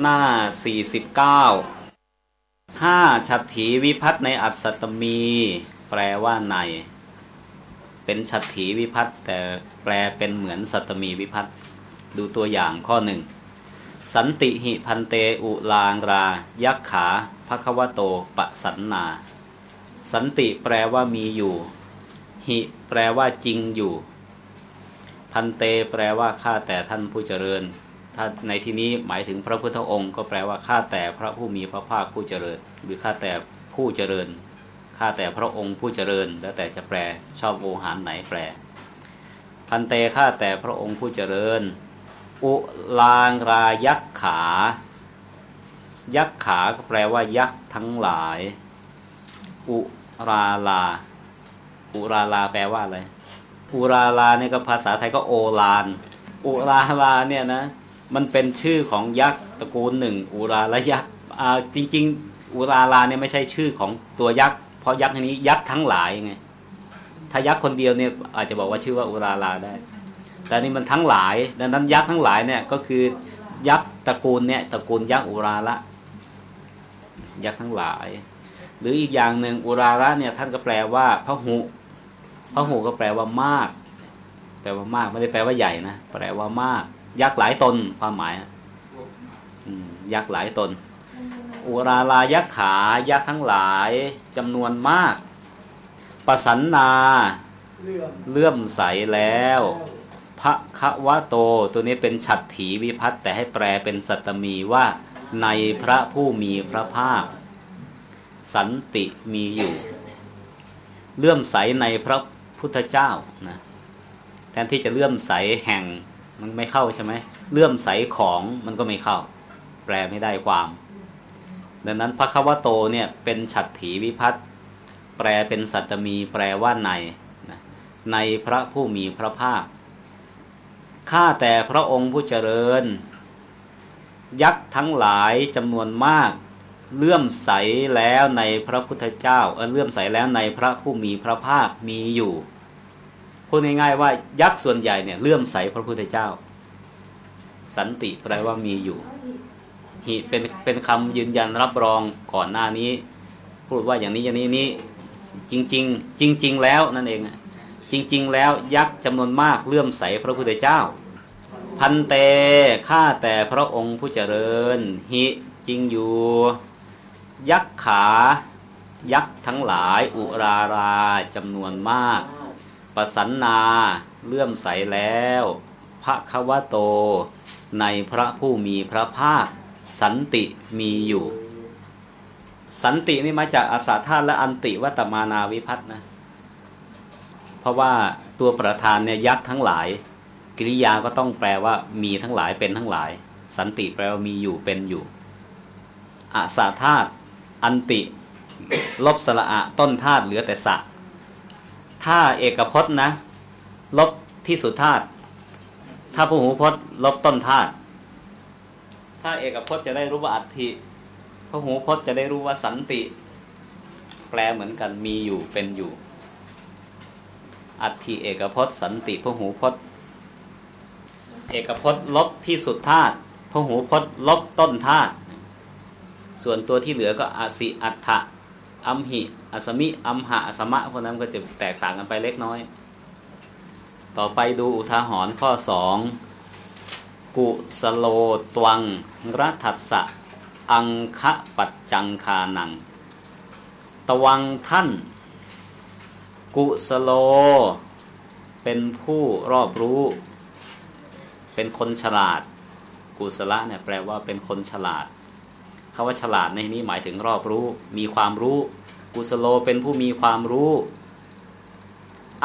หน้า 49ห้าฉัตถีวิพัฒในอัศตมี แปลว่าใน เป็นฉัตถีวิพัฒแต่แปลเป็นเหมือนสัตมีวิพัฒดูตัวอย่างข้อหนึ่ง สันติหิพันเตอุลางรา ยักขาภควโตปะสันนา สันติแปลว่ามีอยู่ หิแปลว่าจริงอยู่ พันเตแปลว่าข้าแต่ท่านผู้เจริญ ถ้าในที่นี้หมายถึงพระพุทธองค์ ก็แปลว่าข้าแต่พระผู้มีพระภาคผู้เจริญ หรือข้าแต่ผู้เจริญข้าแต่พระองค์ผู้เจริญ แล้วแต่จะแปลชอบโอหารไหนแปล พันเตข้าแต่พระองค์ผู้เจริญ อุลางรายักขา ยักขาก็แปลว่ายักษ์ทั้งหลาย อุราลา อุราลาแปลว่าอะไร อุราลาเนี่ยก็ภาษาไทยก็โอลาน อุราลาเนี่ยนะ มันเป็นชื่อของยักษ์ตระกูลหนึ่งอุราละยักษ์อ่าจริง ๆ อุราลาเนี่ยไม่ใช่ชื่อของตัวยักษ์เพราะยักษ์นี้ยักษ์ทั้งหลายไงถ้ายักษ์คนเดียวเนี่ยอาจจะบอกว่าชื่อว่าอุราลาได้ แต่นี่มันทั้งหลาย ดังนั้นยักษ์ทั้งหลายเนี่ยก็คือยักษ์ตระกูลเนี่ยตระกูลยักษ์อุราละยักษ์ทั้งหลาย หรืออีกอย่างหนึ่งอุราละเนี่ยท่านก็แปลว่าพระหุพระหูก็แปลว่ามาก แปลว่ามากไม่ได้แปลว่าใหญ่นะแปลว่ามาก ยักษ์หลายตนความหมายยักษ์หลายตน อุราลายักษ์ขา ยักษ์ทั้งหลายจำนวนมาก ประสันนาเลื่อมใสแล้ว พระควะโตตัวนี้เป็นฉัตรถีวิพัตแต่ให้แปลเป็นสัตมีว่าในพระผู้มีพระภาค สันติมีอยู่ เลื่อมใสในพระพุทธเจ้านะแทนที่จะเลื่อมใสแห่ง มันไม่เข้าใช่ไหมเลื่อมใสของมันก็ไม่เข้า แปลไม่ได้ความ ดังนั้นพระควโตเนี่ยเป็นฉัตรถีวิพัตแปลเป็นสัตมีแปลว่าในในพระผู้มีพระภาคข้าแต่พระองค์ผู้เจริญ ยักษ์ทั้งหลายจำนวนมาก เลื่อมใสแล้วในพระพุทธเจ้าเลื่อมใสแล้วในพระผู้มีพระภาคมีอยู่ พูดง่ายๆว่ายักษ์ส่วนใหญ่เนี่ยเลื่อมใสพระพุทธเจ้า สันติแปลว่ามีอยู่หิเป็นเป็นคำยืนยันรับรองก่อนหน้านี้ พูดว่าอย่างนี้อย่างนี้นี้จริง ๆ จริง ๆ แล้วนั่นเองจริง ๆ แล้วยักษ์จำนวนมากเลื่อมใสพระพุทธเจ้า พันเตข้าแต่พระองค์ผู้เจริญ หิจริงอยู่ ยักษ์ขา ยักษ์ทั้งหลายอุราราจำนวนมาก ประสันนาเลื่อมใสแล้วพระควโต ในพระผู้มีพระภาค สันติมีอยู่ สันตินี่มาจากอาสาธาและอันติวัตมานาวิพัฒนะ เพราะว่าตัวประธานเนี่ยยักษ์ทั้งหลาย กิริยาก็ต้องแปลว่ามีทั้งหลายเป็นทั้งหลาย สันติแปลว่ามีอยู่เป็นอยู่อาสาธาตอันติ ลบสระอะต้นธาตุเหลือแต่สะ ถ้าเอกพจน์นะ ลบที่สุดธาตุถ้าผู้หูพจน์ ลบต้นธาตุถ้าเอกพจน์จะได้รู้ว่าอัติพระหูพจน์จะได้รู้ว่าสันติ แปลเหมือนกันมีอยู่เป็นอยู่ อัติเอกพจน์สันติพระหูพจน์ เอกพจน์ลบที่สุดธาตุพระหูพจน์ ลบต้นธาตุส่วนตัวที่เหลือก็อาสิอัฏฐะ อัมหิอัสมิอัมหะอัสมะพวกนั้นก็จะแตกต่างกันไปเล็กน้อย ต่อไปดูอุทาหรณ์ข้อสองกุสโลตวังรัตัสสะอังคะปัจจังคานัง ตวังท่าน กุสโล เป็นผู้รอบรู้ เป็นคนฉลาด กุสละเนี่ยแปลว่าเป็นคนฉลาด คำว่าฉลาดในนี้หมายถึงรอบรู้ มีความรู้ กุสโลเป็นผู้มีความรู้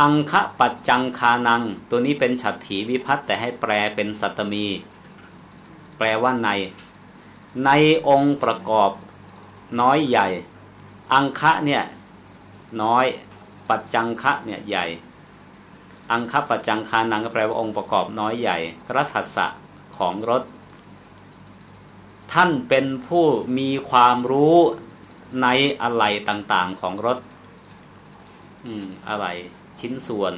อังคะปัจจังคานัง ตัวนี้เป็นฉัตรถีวิพัตแต่ให้แปลเป็นสัตมี แปลว่าใน ในองค์ประกอบน้อยใหญ่ อังคะเนี่ยน้อยปัจจังคะเนี่ยใหญ่ อังคปัจจังคานังก็แปลว่าองค์ประกอบน้อยใหญ่รัฐัสะของรถ ท่านเป็นผู้มีความรู้ในอะไรต่างๆของรถ อืม อะไรชิ้นส่วน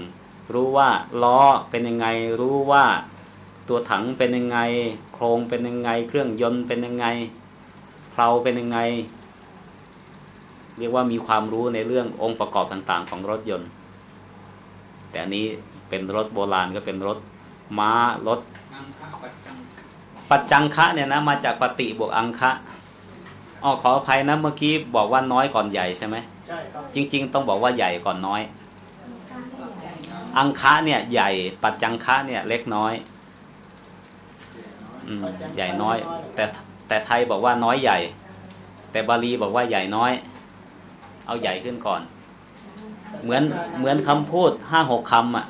รู้ว่าล้อเป็นยังไง รู้ว่าตัวถังเป็นยังไง โครงเป็นยังไง เครื่องยนต์เป็นยังไงเพลาเป็นยังไง เรียกว่ามีความรู้ในเรื่ององค์ประกอบต่างๆ ของรถยนต์ แต่อันนี้เป็นรถโบราณก็เป็นรถม้ารถ ปัจจังคะเนี่ยนะมาจากปฏิบวกอังคะอ๋อขออภัยนะเมื่อกี้บอกว่าน้อยก่อนใหญ่ใช่ไหมใช่ครับจริง ๆ ต้องบอกว่าใหญ่ก่อนน้อย อังคะเนี่ยใหญ่ปัจจังคะเนี่ยเล็กน้อยอืมใหญ่น้อย แต่แต่ไทยบอกว่าน้อยใหญ่ แต่บาลีบอกว่าใหญ่น้อย เอาใหญ่ขึ้นก่อน เหมือนเหมือนคำพูดห้าหกคำอะ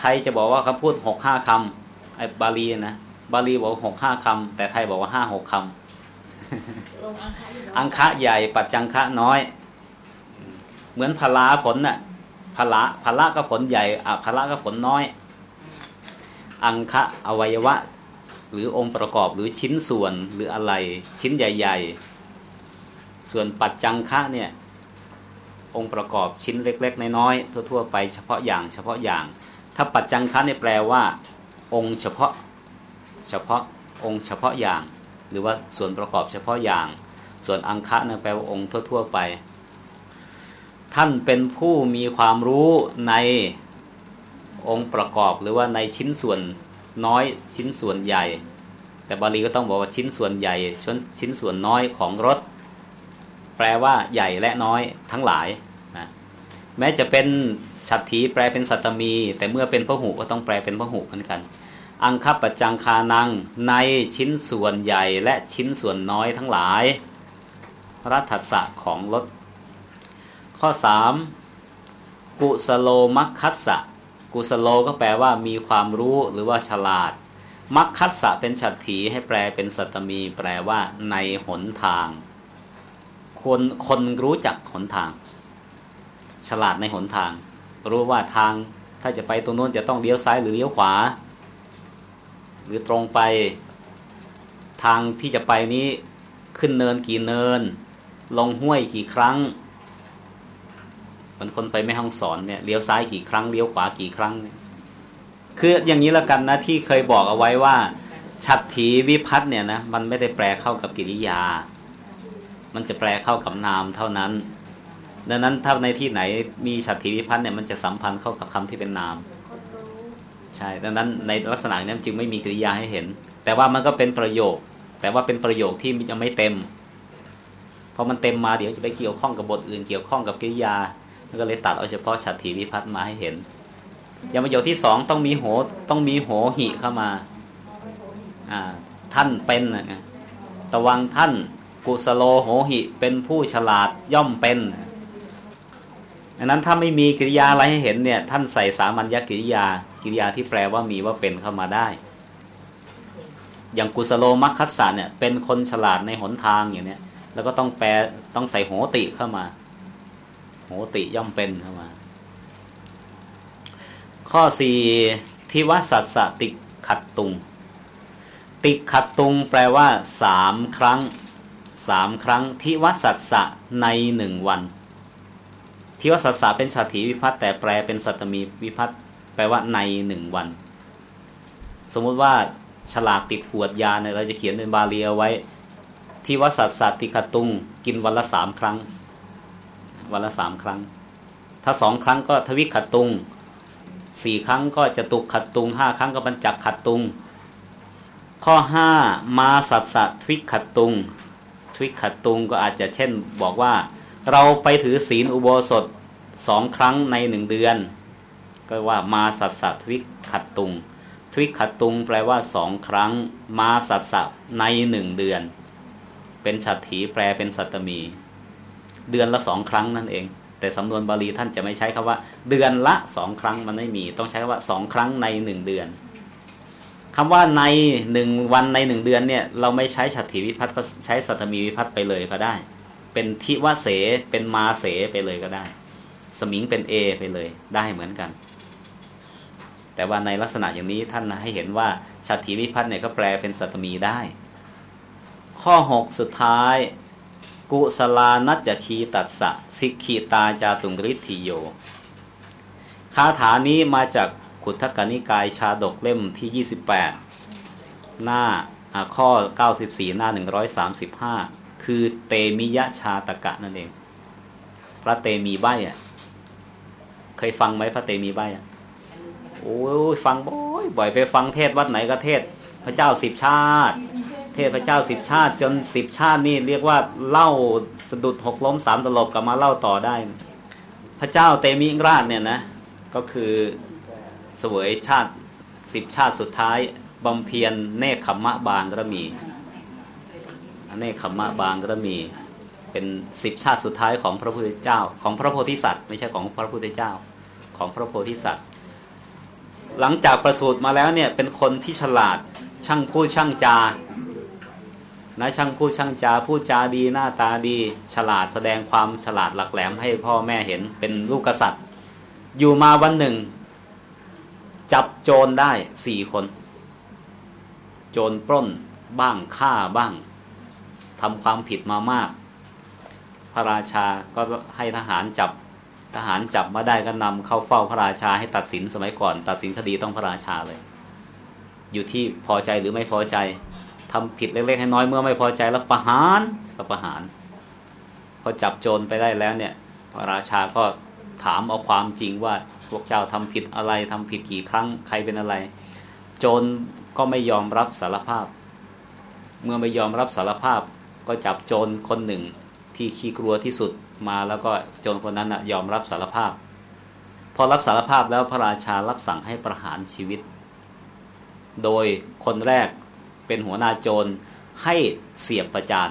ไทยจะบอกว่าคำพูดหกห้าคำไอ้บาลีนะ บาลีบอกหกห้าคำแต่ไทยบอกว่าห้าหกคำอังคะใหญ่ปัจจังคะน้อย เหมือนพลาผลน่ะพละพละก็ผลใหญ่อะพละก็ผลน้อย อังคะอวัยวะ หรือองค์ประกอบหรือชิ้นส่วนหรืออะไร ชิ้นใหญ่ ๆ ส่วนปัจจังคะเนี่ยองค์ประกอบชิ้นเล็ก ๆ น้อยๆทั่ว ๆ ไปเฉพาะอย่างเฉพาะอย่าง ถ้าปัจจังคะเนี่ยแปลว่า องค์เฉพาะ เฉพาะองค์เฉพาะอย่าง หรือว่าส่วนประกอบเฉพาะอย่าง ส่วนอังคะเนี่ยแปลว่าองค์ทั่ว ๆ ไป ท่านเป็นผู้มีความรู้ในองค์ประกอบหรือว่าในชิ้นส่วนน้อยชิ้นส่วนใหญ่ แต่บาลีก็ต้องบอกว่าชิ้นส่วนใหญ่ชนชิ้นส่วนน้อยของรถ แปลว่าใหญ่และน้อยทั้งหลายนะแม้จะเป็นฉัตรถีแปลเป็นสัตมี แต่เมื่อเป็นพระหูก็ต้องแปลเป็นพระหูเหมือนกัน อังคับปัจจังคานังในชิ้นส่วนใหญ่และชิ้นส่วนน้อยทั้งหลาย รัฐศะของรถข้อ 3 กุสโลมัคคัสสะกุสโลก็แปลว่ามีความรู้หรือว่าฉลาด มัคคัสสะเป็นฉัตรถีให้แปลเป็นสัตมี แปลว่าในหนทาง คนคนรู้จักหนทาง ฉลาดในหนทาง รู้ว่าทางถ้าจะไปตรงโน้นจะต้องเลี้ยวซ้ายหรือเลี้ยวขวา หรือตรงไปทางที่จะไปนี้ขึ้นเนินกี่เนิน ลงห้วยกี่ครั้งเหมือนคนไปแม่ห้องสอนเนี่ยเลี้ยวซ้ายกี่ครั้งเลี้ยวขวากี่ครั้ง คืออย่างนี้ล้วกันนะที่เคยบอกเอาไว้ว่าฉัตรถีวิพัฒน์เนี่ยนะมันไม่ได้แปลเข้ากับกิริยา มันจะแปลเข้ากับนามเท่านั้น ดังนั้นถ้าในที่ไหนมีฉัตรถีวิพัฒน์เนี่ยมันจะสัมพันธ์เข้ากับคำที่เป็นนาม ใช่ดังนั้นในลักษณะนี้จึงไม่มีกริยาให้เห็น แต่ว่ามันก็เป็นประโยค แต่ว่าเป็นประโยคที่ยังไม่เต็มพอมันเต็มมาเดี๋ยวจะไปเกี่ยวข้องกับบทอื่นเกี่ยวข้องกับกริยาก็เลยตัดเอาเฉพาะฉัตรถีวิพัฒน์มาให้เห็นอย่างประโยคที่สองต้องมีโหต้องมีโหหิเข้ามาอ่าท่านเป็นนะตะวังท่านกุสโลโหหิเป็นผู้ฉลาดย่อมเป็น ดังนั้นถ้าไม่มีกิริยาอะไรให้เห็นเนี่ย ท่านใส่สามัญญกิริยา กิริยาที่แปลว่ามีว่าเป็นเข้ามาได้ อย่างกุสโลมัคคัสสะเนี่ย เป็นคนฉลาดในหนทางอย่างเนี้ย แล้วก็ต้องแปลต้องใส่โหติเข้ามา โหติย่อมเป็นเข้ามา ข้อสี่ทิวสัตสติขัดตุง ติขัดตุงแปลว่าสามครั้งสามครั้งทิวสัตสะในหนึ่งวัน ทิวสัตสะเป็นชาติวิพัตแต่แปลเป็นสัตมีวิพัตแปลว่าในหนึ่งวัน สมมุติว่าฉลากติดขวดยาเนี่ยเราจะเขียนเป็นบาลีเอาไว้ทิวสัตสติขัดตุงกินวันละสามครั้ง วันละสามครั้ง ถ้าสองครั้งก็ทวิขัดตุงสี่ครั้งก็จะตุกขัดตุงห้าครั้งก็บรรจักขัดตุง ข้อห้ามาสัตสัตทวิขัดตุง ทวิขัดตุงก็อาจจะเช่นบอกว่า เราไปถือศีลอุโบสถสองครั้งในหนึ่งเดือน ก็ว่ามาสัตสัตทวิขัดตุง ทวิขัดตุงแปลว่าสองครั้ง มาสัตสัตในหนึ่งเดือน เป็นฉัตรถีแปลเป็นสัตมี เดือนละสองครั้งนั่นเอง แต่สำนวนบาลีท่านจะไม่ใช้คำว่า เดือนละสองครั้งมันไม่มี ต้องใช้คำว่าสองครั้งในหนึ่งเดือนคำว่าในหนึ่งวันในหนึ่งเดือนเนี่ย เราไม่ใช้ฉัตรถีวิพัฒน์ก็ใช้สัตมีวิพัฒน์ไปเลยก็ได้ เป็นทิวเส เป็นมาเสไปเลยก็ได้ สมิงเป็นเอไปเลยได้เหมือนกัน แต่ว่าในลักษณะอย่างนี้ท่านให้เห็นว่าฉัตรถีวิพัฒน์เนี่ยก็แปลเป็นสัตมีได้ ข้อ 6 สุดท้าย กุสลานัจคีตัสสะสิกขีตาจาตุงริทิโยคาถานี้มาจากขุทกนิกายชาดกเล่มที่ 28 หน้าข้อ 94 หน้า 135 คือเตมิยะชาตกะนั่นเอง พระเตมีใบอะ เคยฟังไหมพระเตมีใบอะโอ้ยฟังบ่อยบ่อยไปฟังเทศวัดไหนก็เทศ พระเจ้าสิบชาติ เทศพระเจ้าสิบชาติ จนสิบชาตินี่เรียกว่าเล่าสะดุดหกล้มสามตลบกลับมาเล่าต่อได้ พระเจ้าเตมิราชเนี่ยนะ ก็คือเสวยชาติสิบชาติสุดท้ายบำเพ็ญเนคขมะบางก็มี เนคขมมะบางก็มีเป็นสิบชาติสุดท้ายของพระพุทธเจ้า ของพระโพธิสัตว์ ไม่ใช่ของพระพุทธเจ้า ของพระโพธิสัตว์ หลังจากประสูติมาแล้วเนี่ยเป็นคนที่ฉลาดช่างพูดช่างจานะช่างพูดช่างจาพูดจาดีหน้าตาดี ฉลาดแสดงความฉลาดหลักแหลมให้พ่อแม่เห็นเป็นลูกกษัตริย์ อยู่มาวันหนึ่ง จับโจรได้สี่คน โจรปล้นบ้างฆ่าบ้าง ทำความผิดมามาก พระราชาก็ให้ทหารจับทหารจับมาได้ก็นำเข้าเฝ้าพระราชาให้ตัดสินสมัยก่อน ตัดสินคดีต้องพระราชาเลย อยู่ที่พอใจหรือไม่พอใจทำผิดเล็กๆให้น้อยเมื่อไม่พอใจแล้วประหารก็ประหารพอจับโจรไปได้แล้วเนี่ย พระราชาก็ถามเอาความจริงว่าพวกเจ้าทำผิดอะไรทำผิดกี่ครั้งใครเป็นอะไร โจรก็ไม่ยอมรับสารภาพ เมื่อไม่ยอมรับสารภาพ ก็จับโจรคนหนึ่งที่ขี้กลัวที่สุดมาแล้วก็โจรคนนั้นนะยอมรับสารภาพ พอรับสารภาพแล้วพระราชารับสั่งให้ประหารชีวิต โดยคนแรกเป็นหัวหน้าโจรให้เสียบประจาน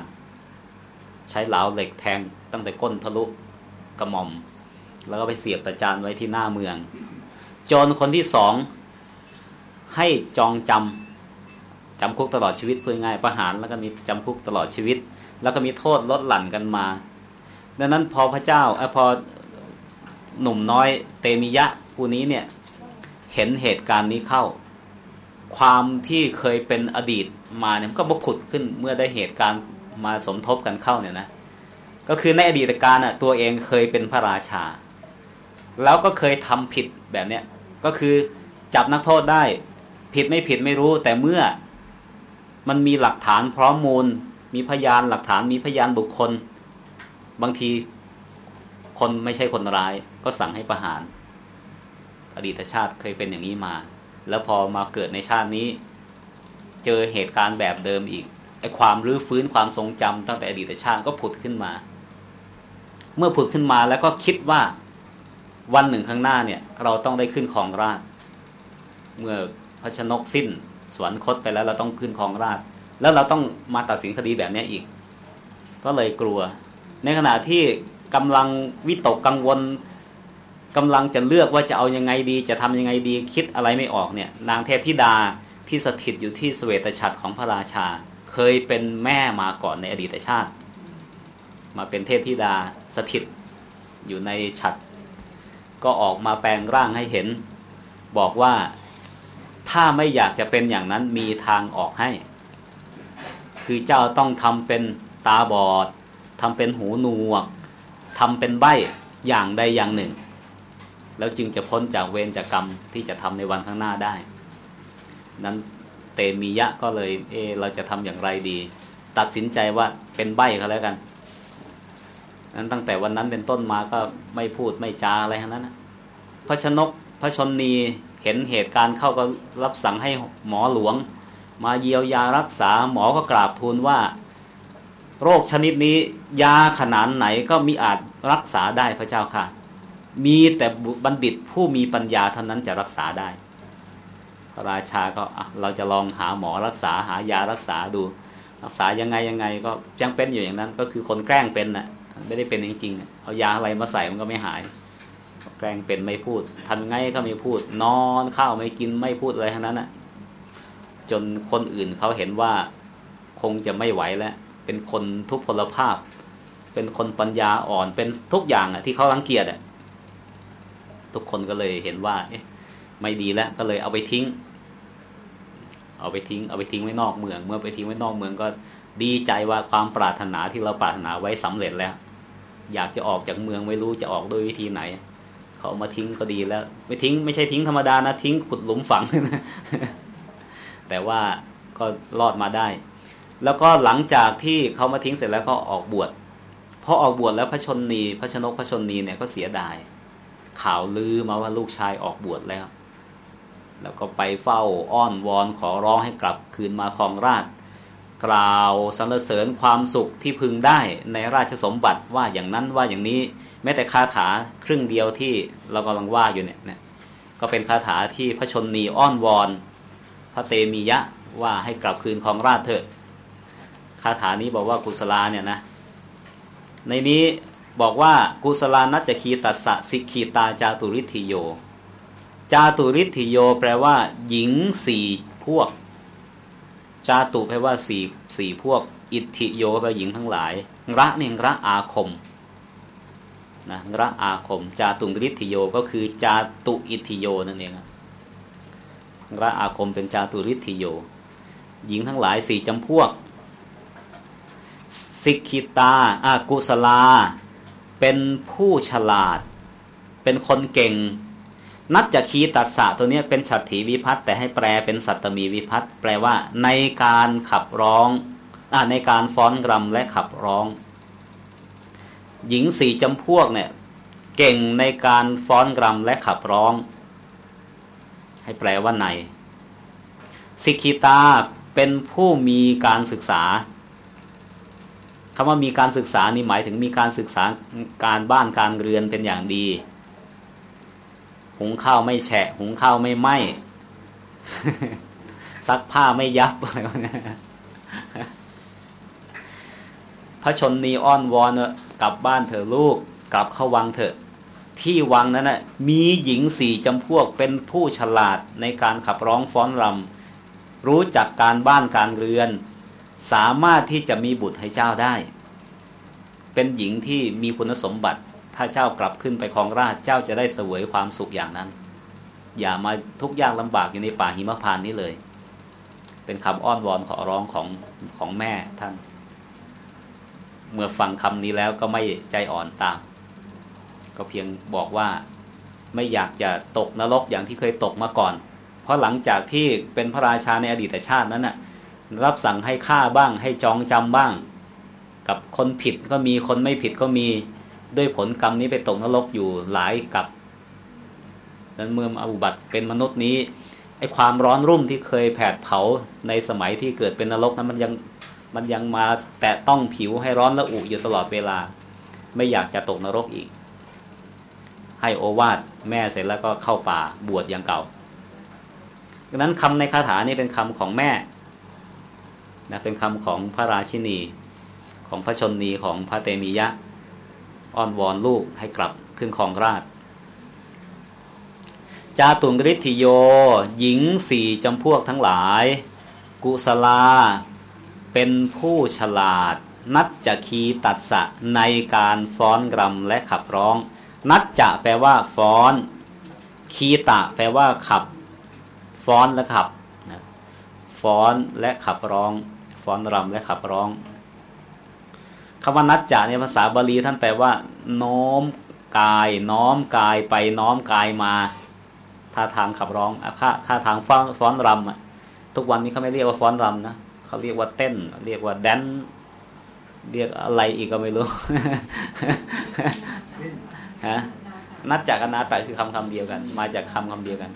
ใช้เหลาเหล็กแทงตั้งแต่ก้นทะลุกระหม่อม แล้วก็ไปเสียบประจานไว้ที่หน้าเมือง โจรคนที่สองให้จองจำ จำคุกตลอดชีวิตเพื่อง่ายประหารแล้วก็มีจำคุกตลอดชีวิต แล้วก็มีโทษลดหลั่นกันมา ดังนั้นพอพระเจ้าอพอหนุ่มน้อยเตมิยะผู้นี้เนี่ยเห็นเหตุการณ์นี้เข้า ความที่เคยเป็นอดีตมาเนี่ยก็บกขุดขึ้นเมื่อได้เหตุการณ์มาสมทบกันเข้าเนี่ยนะก็คือในอดีตการอะตัวเองเคยเป็นพระราชา แล้วก็เคยทำผิดแบบเนี้ยก็คือจับนักโทษได้ผิดไม่ผิดไม่รู้ แต่เมื่อ มันมีหลักฐานพร้อมมูล มีพยานหลักฐานมีพยานบุคคล บางทีคนไม่ใช่คนร้าย ก็สั่งให้ประหาร อดีตชาติเคยเป็นอย่างนี้มา แล้วพอมาเกิดในชาตินี้ เจอเหตุการณ์แบบเดิมอีกไอความรื้อฟื้นความทรงจำตั้งแต่อดีตชาติก็ผุดขึ้นมา เมื่อผุดขึ้นมาแล้วก็คิดว่าวันหนึ่งข้างหน้าเนี่ย เราต้องได้ขึ้นครองราชเมื่อพระชนกสิ้น สวรรคตไปแล้วเราต้องขึ้นครองราชแล้วเราต้องมาตัดสินคดีแบบนี้อีก ก็เลยกลัว ในขณะที่กำลังวิตกกังวลกำลังจะเลือกว่าจะเอายังไงดี จะทำยังไงดีคิดอะไรไม่ออกเนี่ย นางเทพธิดาที่สถิตอยู่ที่สเวตฉัตรของพระราชา เคยเป็นแม่มาก่อนในอดีตชาติ มาเป็นเทพธิดาสถิตอยู่ในฉัตรก็ออกมาแปลงร่างให้เห็น บอกว่า ถ้าไม่อยากจะเป็นอย่างนั้นมีทางออกให้ คือเจ้าต้องทำเป็นตาบอดทำเป็นหูหนวกทำเป็นใบอย่างใดอย่างหนึ่ง แล้วจึงจะพ้นจากเวรจากกรรมที่จะทำในวันข้างหน้าได้ นั้นเตมียะก็เลย เออเราจะทำอย่างไรดี ตัดสินใจว่าเป็นใบเขาแล้วกันนั้นตั้งแต่วันนั้นเป็นต้นมาก็ไม่พูดไม่จาอะไรทั้งนั้นนะพระชนกพระชนนี เห็นเหตุการณ์เข้าก็รับสั่งให้หมอหลวง มาเยียวยารักษาหมอก็กราบทูลว่า โรคชนิดนี้ยาขนาดไหนก็มีอาจรักษาได้พระเจ้าค่ะ มีแต่บัณฑิตผู้มีปัญญาเท่านั้นจะรักษาได้ พระราชาก็เราจะลองหาหมอรักษาหายารักษาดู รักษายังไงยังไงก็ยังเป็นอยู่อย่างนั้น ก็คือคนแกล้งเป็นน่ะไม่ได้เป็นจริงๆเอายาอะไรมาใส่มันก็ไม่หาย แกล้งเป็นไม่พูดทำไงก็ไม่พูด นอนข้าวไม่กินไม่พูดอะไรทั้งนั้นน่ะ จนคนอื่นเขาเห็นว่าคงจะไม่ไหวแล้ว เป็นคนทุพพลภาพ เป็นคนปัญญาอ่อนเป็นทุกอย่างอะ ที่เขารังเกียจอะ ทุกคนก็เลยเห็นว่า เอ๊ะ ไม่ดีแล้วก็เลยเอาไปทิ้ง เอาไปทิ้ง เอาไปทิ้งไว้นอกเมือง เมื่อไปทิ้งไว้นอกเมืองก็ดีใจว่าความปรารถนาที่เราปรารถนาไว้สำเร็จแล้ว อยากจะออกจากเมืองไม่รู้จะออกด้วยวิธีไหน เขาเอามาทิ้งก็ดีแล้ว ไม่ทิ้งไม่ใช่ทิ้งธรรมดานะทิ้งขุดหลุมฝังนะแต่ว่าก็รอดมาได้ แล้วก็หลังจากที่เขามาทิ้งเสร็จแล้วก็ออกบวชพอออกบวชแล้วพระชนนีพระชนกพระชนนีเนี่ยก็เสียดาย ข่าวลือมาว่าลูกชายออกบวชแล้ว แล้วก็ไปเฝ้าอ้อนวอนขอร้องให้กลับคืนมาครองราช กล่าวสรรเสริญความสุขที่พึงได้ในราชสมบัติว่าอย่างนั้นว่าอย่างนี้ แม้แต่คาถาครึ่งเดียวที่เรากำลังว่าอยู่เนี่ยนก็เป็นคาถาที่พระชนนีอ้อนวอน พระเตมียะว่าให้กลับคืนครองราชเถอะคาถานี้บอกว่ากุศลาเนี่ยนะ ในนี้บอกว่ากุศลานัจคีตัสสะสิกีตาจาตุริธิโย จาตุริธิโย แปลว่า หญิงสี่พวก จาตุแปลว่าสี่สี่พวก อิทธิโยแปลหญิงทั้งหลายระเนี่ยระอาคมนะระอาคม จาตุริธิโยก็คือจาตุอิทธิโยนั่นเองระอาคมเป็นจาตุริธิโย หญิงทั้งหลายสี่จำพวกสิกขิตาอากุศลา เป็นผู้ฉลาด เป็นคนเก่ง นัดจะคีตัสสะตัวนี้เป็นฉัตรถีวิพัตแต่ให้แปลเป็นสัตตมีวิพัตแปลว่า ในการขับร้องอในการฟ้อนรำและขับร้อง หญิงสี่จำพวกเนี่ย เก่งในการฟ้อนรำและขับร้อง ให้แปลว่าในสิกิตาเป็นผู้มีการศึกษาคำว่ามีการศึกษานี่หมายถึงมีการศึกษาการบ้านการเรือนเป็นอย่างดี หุงข้าวไม่แฉะ หุงข้าวไม่ไหมซักผ้าไม่ยับอะไรพวะเนี่ยพระชนนีอ้อนวอนกลับบ้านเถอะลูก กลับเข้าวังเถอะ ที่วังนั้นนะ่ะมีหญิงสี่จำพวกเป็นผู้ฉลาดในการขับร้องฟ้อนรำรู้จักการบ้านการเรือน สามารถที่จะมีบุตรให้เจ้าได้ เป็นหญิงที่มีคุณสมบัติ ถ้าเจ้ากลับขึ้นไปครองราชเจ้าจะได้เสวยความสุขอย่างนั้น อย่ามาทุกข์ยากลำบากอยู่ในป่าหิมพานนี้เลย เป็นคำอ้อนวอนขอร้องของของแม่ท่าน เมื่อฟังคำนี้แล้วก็ไม่ใจอ่อนตาม ก็เพียงบอกว่าไม่อยากจะตกนรกอย่างที่เคยตกมาก่อน เพราะหลังจากที่เป็นพระราชาในอดีตชาตินั้นน่ะ รับสั่งให้ฆ่าบ้าง ให้จองจำบ้าง กับคนผิดก็มีคนไม่ผิดก็มี ด้วยผลกรรมนี้ไปตกนรกอยู่หลายกับนั้นเมื่อออุบัติเป็นมนุษย์นี้ไอความร้อนรุ่มที่เคยแผดเผาในสมัยที่เกิดเป็นนรกนั้นมันยังมันยังมาแตะต้องผิวให้ร้อนและอุอยู่ตลอดเวลา ไม่อยากจะตกนรกอีก ให้โอวาทแม่เสร็จแล้วก็เข้าป่าบวชอย่างเก่าดังนั้นคำในคาถานี้เป็นคำของแม่นะเป็นคำของพระราชินีของพระชนนีของพระเตมียะ อ้อนวอนลูกให้กลับขึ้นครองราชจาตุงฤทธิโย หญิงสี่จำพวกทั้งหลาย กุศลา เป็นผู้ฉลาด นัดจะคีตัดสะในการฟ้อนรำและขับร้อง นัดจะแปลว่าฟ้อน คีตะแปลว่าขับ ฟ้อนและขับฟ้อนและขับร้อง ฟ้อนรำและขับร้อง คำว่านัจจาในภาษาบาลีท่านแปลว่าน้อมกายน้อมกายไปน้อมกายมาท่าทางขับร้องค่าค่าทางฟ้อนฟ้อนรำอะทุกวันนี้เขาไม่เรียกว่าฟ้อนรำนะเขาเรียกว่าเต้น เรียกว่าแดนเรียกอะไรอีกก็ไม่รู้ฮะนัดจากอนาตคือคำคำเดียวกัน มาจากคำคำเดียวกัน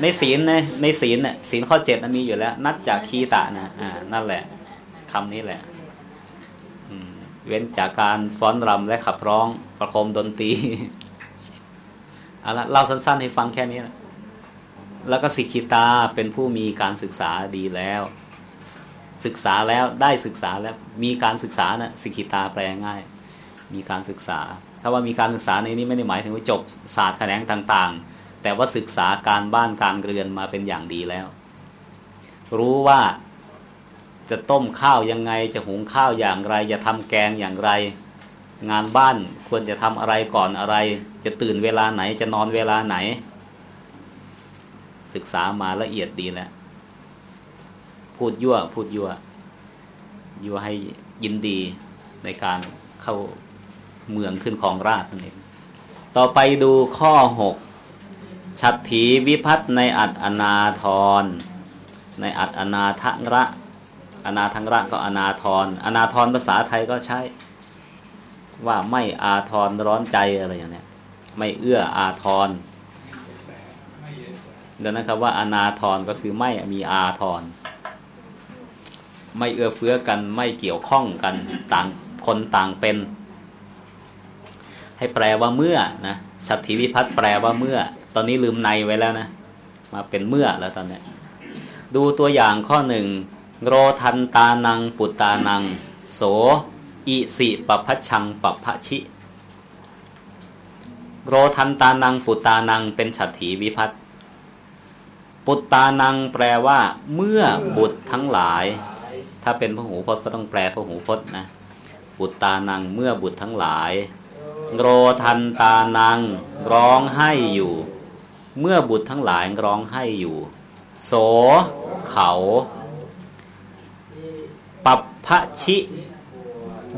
ในศีลในในศีลเนี่ยศีลข้อเจ็ดมีอยู่แล้ว นัดจากคีตะนะอ่านั่นแหละคำนี้แหละ เว้นจากการฟ้อนรำและขับร้องประโคมดนตรีเอาละเล่าสั้น ๆ ให้ฟังแค่นี้นะแล้วก็สิกขิตาเป็นผู้มีการศึกษาดีแล้ว ศึกษาแล้วได้ศึกษาแล้วมีการศึกษานะสิกขิตาแปลง่าย มีการศึกษาถ้าว่ามีการศึกษาในนี้ไม่ได้หมายถึงว่าจบศาสตร์แขนงต่าง ๆ แต่ว่าศึกษาการบ้านการเรือนมาเป็นอย่างดีแล้ว รู้ว่า จะต้มข้าวยังไง จะหุงข้าวอย่างไร จะทำแกงอย่างไร งานบ้านควรจะทำอะไรก่อนอะไร จะตื่นเวลาไหนจะนอนเวลาไหน ศึกษามาละเอียดดีแล้วพูดยั่ว พูดยั่วยั่วให้ยินดีในการเข้าเมืองขึ้นของราชนั่นเองต่อไปดูข้อหกฉัตถีวิพัฒในอัตอนาทร ในอัตอนาทังระ อนาทังระก็อนาทรอนาทรภาษาไทยก็ใช้ ว่าไม่อาทรร้อนใจอะไรอย่างเนี้ยไม่เอื้ออาทรดังนั้นครับว่าอนาทรก็คือไม่มีอาทรไม่เอื้อเฟื้อกันไม่เกี่ยวข้องกันต่างคนต่างเป็น ให้แปลว่าเมื่อนะชัตถิวิพัฒน์แปลว่าเมื่อ ตอนนี้ลืมในไว้แล้วนะ มาเป็นเมื่อแล้วตอนนี้ดูตัวอย่างข้อหนึ่ง โรทันตานังปุตตานัง โส อิสิปพัชังปพชิ โรทันตานังปุตตานังเป็นฉัตถีวิพัตปุตตานังแปลว่า เมื่อบุตรทั้งหลาย ถ้าเป็นพหูพจน์ก็ต้องแปลพหูพจน์นะปุตตานังเมื่อบุตรทั้งหลาย โรทันตานังร้องไห้อยู่ เมื่อบุตรทั้งหลายร้องไห้อยู่ โสเขา ปัปพะชิ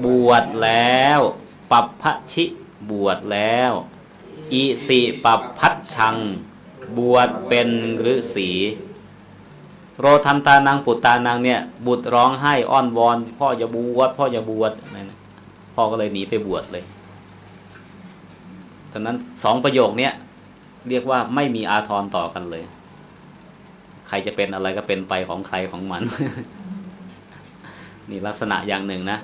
บวชแล้ว ปัปพะชิบวชแล้วอิสิปัปพัชชัง บวชเป็นฤาษีโรทันตานางปุตตานางเนี่ย บุตรร้องไห้อ้อนวอน พ่ออย่าบวชพ่ออย่าบวชนั่นพ่อก็เลยหนีไปบวชเลยตอนนั้นสองประโยคเนี้ยเรียกว่าไม่มีอาทรต่อกันเลย ใครจะเป็นอะไรก็เป็นไปของใครของมัน นี่ลักษณะอย่างหนึ่งนะ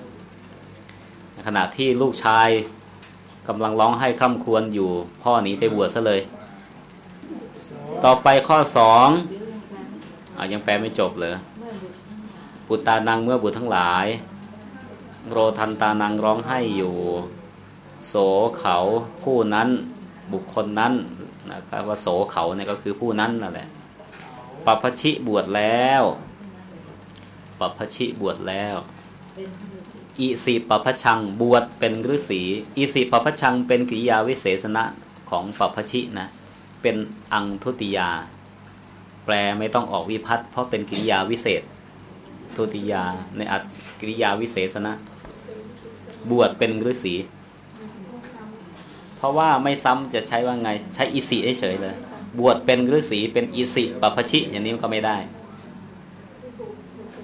ขณะที่ลูกชายกำลังร้องไห้ค่ำครวญอยู่ พ่อหนีไปบวชซะเลย ต่อไปข้อสองอายังแปลไม่จบเลยปุตตานังเมื่อบุตรทั้งหลาย โรทันตานังร้องไห้อยู่ โสเขาผู้นั้นบุคคลนั้นนะครับว่าโสเขาเนี่ยก็คือผู้นั้นนั่นแหละปัพชิบวชแล้ว ปัพชิบวชแล้วอิสิปพชังบวชเป็นฤาษีอิสิปพชังเป็นกิริยาวิเศษณะของปัพชินะ เป็นอังทุติยา แปลไม่ต้องออกวิพัตเพราะเป็นกิริยาวิเศษ ทุติยาในอัตกิริยาวิเศษณะ บวชเป็นฤาษีเพราะว่าไม่ซ้ำจะใช้ว่าไงใช้อิสิเฉยเลย บวชเป็นฤาษีเป็นอิสิปพชิ อย่างนี้ก็ไม่ได้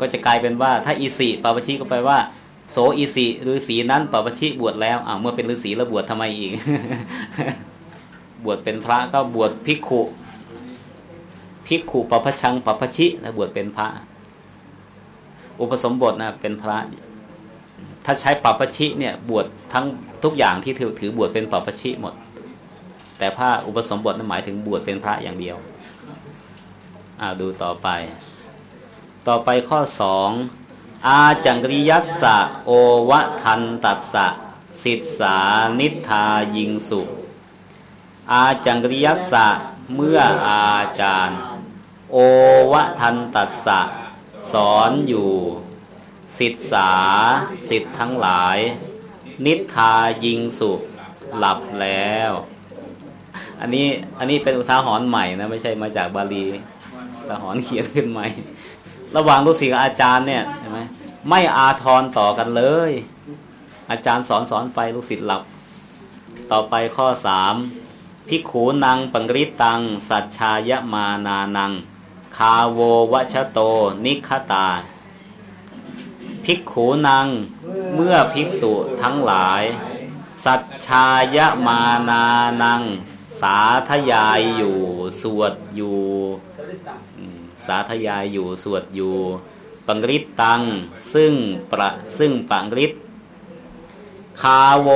ก็จะกลายเป็นว่าถ้าอีสีปาปชิก็แปลว่าโสอีสีฤาษีนั้นปาปชิบวชแล้วอ่าเมื่อเป็นฤาษีแล้วบวชทำไมอีก บวชเป็นพระก็บวชภิกขุภิกขุปปชังปปชิแล้วบวชเป็นพระ อุปสมบทนะเป็นพระ ถ้าใช้ปปชิเนี่ยบวชทั้งทุกอย่างที่ถือถือบวชเป็นปปชิหมด แต่พระอุปสมบทนั้นหมายถึงบวชเป็นพระอย่างเดียวอ่าดูต่อไป ต่อไปข้อสองอาจังริยัสสะโอวะทันตัสสะสิทสานิทายิงสุ อาจังริยัสสะเมื่ออาจารย์ โอวะทันตัสสะสอนอยู่สิทสาสิทธทั้งหลาย นิทายิงสุ หลับแล้ว อันนี้อันนี้เป็นอุทาหรณ์ใหม่นะ ไม่ใช่มาจากบาลีอุทาหรณ์เขียนขึ้นใหม่ ระหว่างลูกศิษย์กับอาจารย์เนี่ยใช่ไหมไม่อาทรต่อกันเลย อาจารย์สอนสอนไปลูกศิษย์หลับ ต่อไปข้อสามพิขูนังปังริตัง สัจชายมานานัง คาโววัชโต นิคตาภิกขูนัง เมื่อภิกษุทั้งหลาย สัจชายมานานัง สาธยายอยู่ สวดอยู่ สาธยายอยู่สวดอยู่ปังริตตัง ซึ่งประซึ่งปังริตคาโว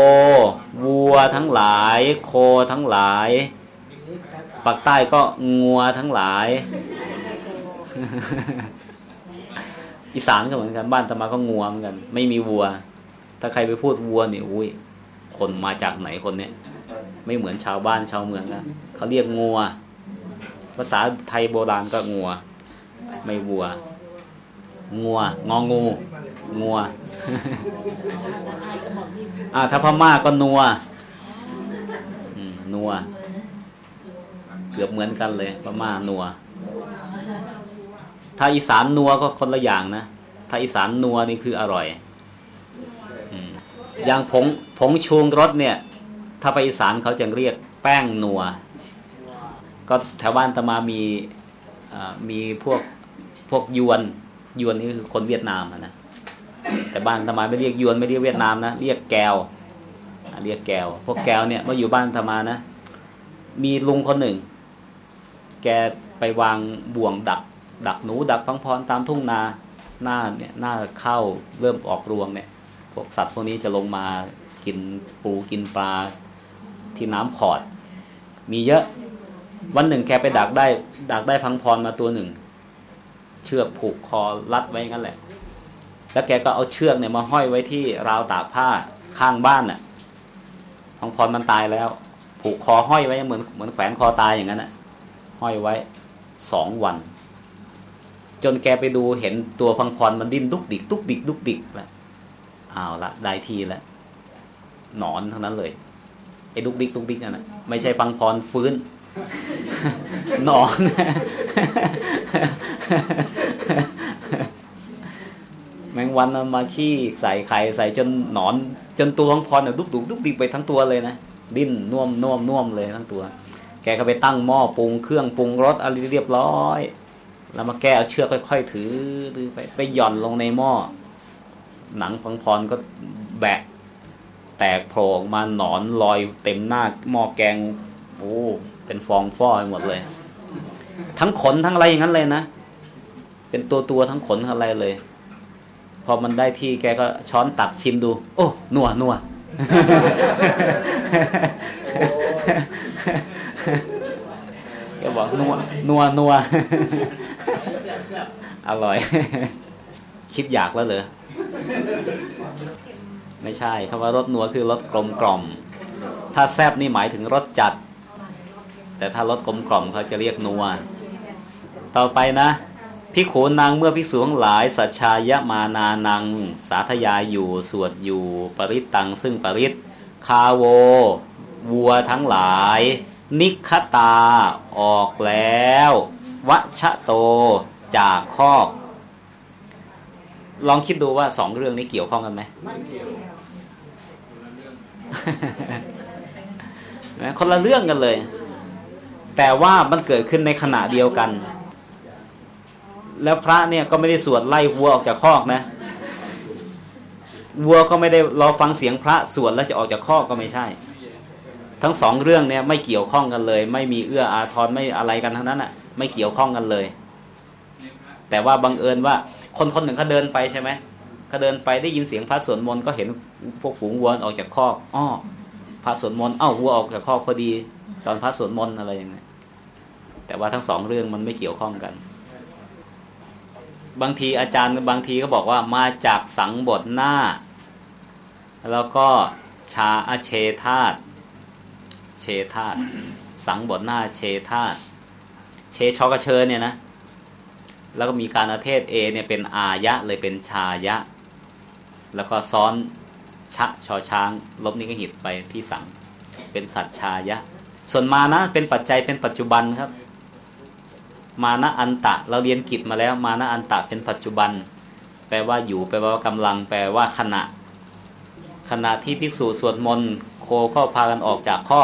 วัวทั้งหลาย โคทั้งหลาย ปักใต้ก็งัวทั้งหลาย อีสานก็เหมือนกัน บ้านตมาก็งัวเหมือนกัน ไม่มีวัว ถ้าใครไปพูดวัวเนี่ยอุ้ยคนมาจากไหนคนเนี้ยไม่เหมือนชาวบ้านชาวเมืองนะเขาเรียกงัว ภาษาไทยโบราณก็งัว ไม่วัว งัว งองู งัวอ่าถ้าพม่าก็นัวนัว เกือบเหมือนกันเลยพม่านัว ถ้าอีสานนัวก็คนละอย่างนะถ้าอีสานนัวนี่คืออร่อยอย่างผงผงชูงรสเนี่ย ถ้าไปอีสานเขาจะเรียกแป้งนัว ก็แถวบ้านตมามีมีพวก พวกยวนยวนนี่คือคนเวียดนามนะแต่บ้านตมาไม่เรียกยวนไม่เรียกเวียดนามนะเรียกแก้วเรียกแก้วพวกแก้วเนี่ยเมื่ออยู่บ้านตมานะมีลุงคนหนึ่ง แกไปวางบ่วงดัก ดักหนูดักพังพรตามทุ่งนาหน้าเนี่ยหน้าเข้าเริ่มออกรวงเนี่ย พวกสัตว์พวกนี้จะลงมากินปูกินปลาที่น้ำขอด มีเยอะ วันหนึ่งแกไปดักได้ ดักได้พังพรมาตัวหนึ่ง เชือกผูกคอรัดไว้งั้นแหละ แล้วแกก็เอาเชือกเนี่ยมาห้อยไว้ที่ราวตากผ้าข้างบ้านน่ะพังพรมันตายแล้ว ผูกคอห้อยไว้เหมือนเหมือนแขวนคอตายอย่างนั้นน่ะ ห้อยไว้สองวัน จนแกไปดูเห็นตัวพังพรมันดิ้นดุกดิกดุกดิกดุกดิกแล้วเอาละได้ทีแล้วหนอนทั้งนั้นเลยไอ้ดุกดิกดุกดิกนั่นนะไม่ใช่พังพรฟื้น หนอน แมงวันมาขี้ใส่ไข่ใส่จนหนอน จนตัวพังพรเนี่ยดุกดุกดุกดิกไปทั้งตัวเลยนะดิ้นน่วมน่วมน่วมเลยทั้งตัว แกก็ไปตั้งหม้อปรุงเครื่องปรุงรสอะไรเรียบร้อย แล้วมาแก้เอาเชือกค่อย ๆ ถือไปไปหย่อนลงในหม้อหนังพังพรก็แบะ แตกโผล่ออกมาหนอนลอยเต็มหน้าหม้อแกงโอ้เป็นฟองฟอไปหมดเลย ทั้งขนทั้งอะไรอย่างนั้นเลยนะ เป็นตัวตัวทั้งขนทั้งอะไรเลย พอมันได้ที่แกก็ช้อนตักชิมดู โอ้นัวนัวแกบอกนัวนัวนัวอร่อย คิดอยากแล้วเหรอไม่ใช่คำว่ารสนัวคือรสกลมกล่อม ถ้าแซบนี่หมายถึงรสจัด แต่ถ้ารสกลมกล่อมเขาจะเรียกนัว ต่อไปนะ พิขูนางเมื่อพิสูงหลาย สัชายะมานานัง สาธยาอยู่ สวดอยู่ ปริตตัง ซึ่งปริตคาโว วัวทั้งหลาย นิคตา ออกแล้ววชะโต จากคอก ลองคิดดูว่าสองเรื่องนี้เกี่ยวข้องกันไหมไม่เกี่ยวคนละเรื่องกันเลย แต่ว่ามันเกิดขึ้นในขณะเดียวกัน แล้วพระเนี่ยก็ไม่ได้สวดไล่วัวออกจากคอกนะ วัวก็ไม่ได้รอฟังเสียงพระสวดแล้วจะออกจากคอกก็ไม่ใช่ ทั้งสองเรื่องเนี่ยไม่เกี่ยวข้องกันเลย ไม่มีเอื้ออาทรไม่อะไรกันทั้งนั้นอะ ไม่เกี่ยวข้องกันเลย แต่ว่าบังเอิญว่า คนคนหนึ่งเขาเดินไปใช่ไหมเขาเดินไปได้ยินเสียงพระสวดมนต์ก็เห็นพวกฝูงวัวออกจากคอกอ้อพระสวดมนต์เอ้าวัวออกจากคอกพอดี ตอนพระสวดมนต์อะไรอย่างเงี้ยแต่ว่าทั้งสองเรื่องมันไม่เกี่ยวข้องกัน บางทีอาจารย์บางทีก็บอกว่ามาจากสังบทหน้า แล้วก็ชาอเชธาตเชธาตสังบทหน้าเชธาตเชชอกระเชิญเนี่ยนะ แล้วก็มีการอาเทศเอเนี่ยเป็นอายะเลยเป็นชายะ แล้วก็ซ้อนชะชอช้าง ลบนี้ก็หิดไปที่สัง เป็นสัตชายะ ส่วนมานะเป็นปัจจัยเป็นปัจจุบันครับ มานะอันตะ เราเรียนกิจมาแล้ว มานะอันตะเป็นปัจจุบัน แปลว่าอยู่แปลว่ากำลัง แปลว่าขณะ ขณะที่ภิกษุสวดมนต์โคข้าพากันออกจากข้อ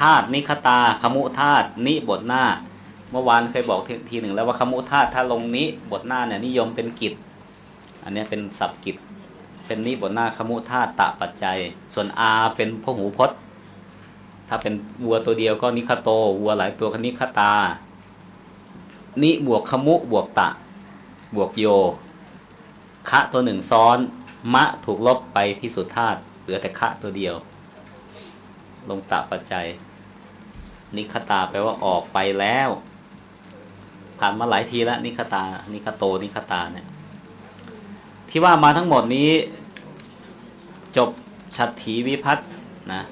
ธาตุนิคตาขมุธาตุนิบทหน้า เมื่อวานเคยบอกทีหนึ่งแล้วว่าคมุธาตุถ้าลงนี้บทหน้าเนี่ยนิยมเป็นกิจ อันนี้เป็นสับกิจเป็นนี้บทหน้าคมุธาตุตะปัจจัย ส่วนอาเป็นพหูพจน์ถ้าเป็นวัวตัวเดียวก็นิคโต วัวหลายตัวก็นิคตา นิบวกขมุบวกตะ บวกโย คะตัวหนึ่งซ้อน มะถูกลบไปที่สุดธาตุเหลือแต่คะตัวเดียว ลงตะปัจจัย นิคตาแปลว่าออกไปแล้ว ผ่านมาหลายทีแล้ว นิคตา นิคโต นิคตาเนี่ย ที่ว่ามาทั้งหมดนี้ จบฉัตถีวิพัฒนะ